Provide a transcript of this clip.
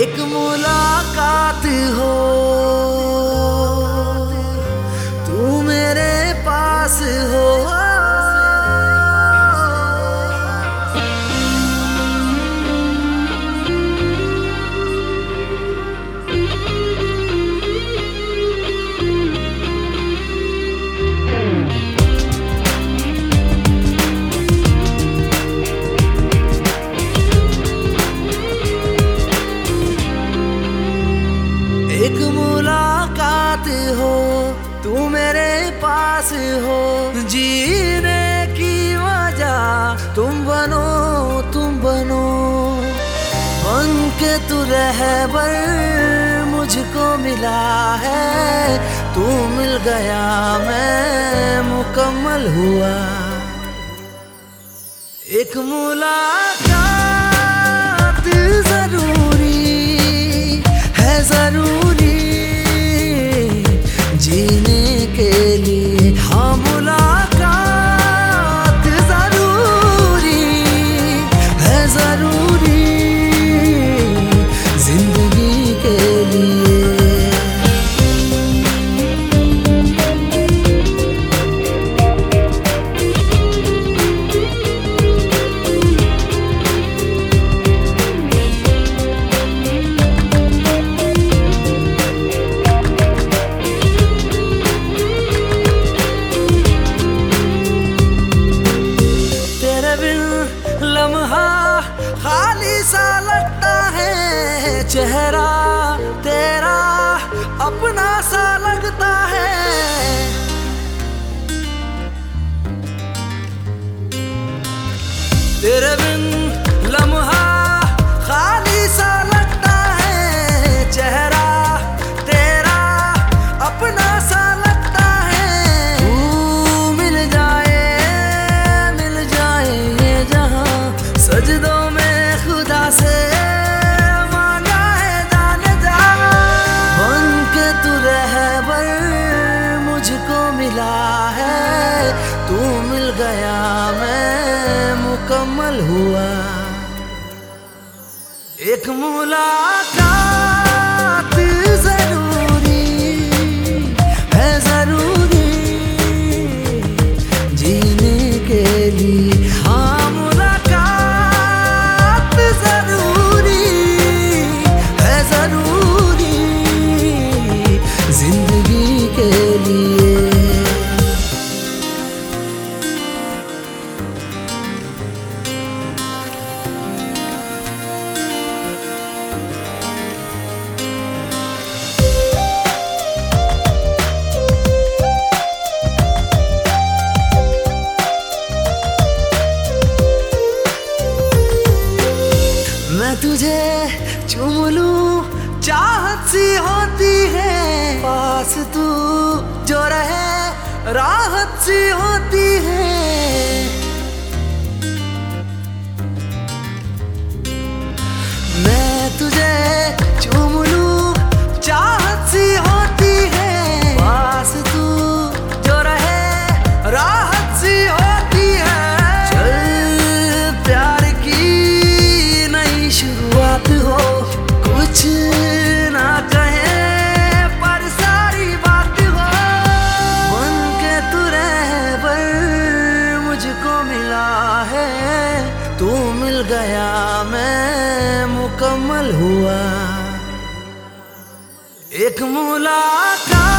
एक मुलाकात हो। के तू रह मुझको मिला है। तू मिल गया मैं मुकम्मल हुआ। एक मुलाकात चेहरा तेरा अपना सा लगता है। तेरे बिन लम्हा गया मैं मुकम्मल हुआ। एक मुलाकात ज़रूरी है ज़रूरी जीने के लिए। तुझे चूम चाहत सी होती है। पास तू जो रहे राहत सी होती है कमल हुआ। एक मुलाकात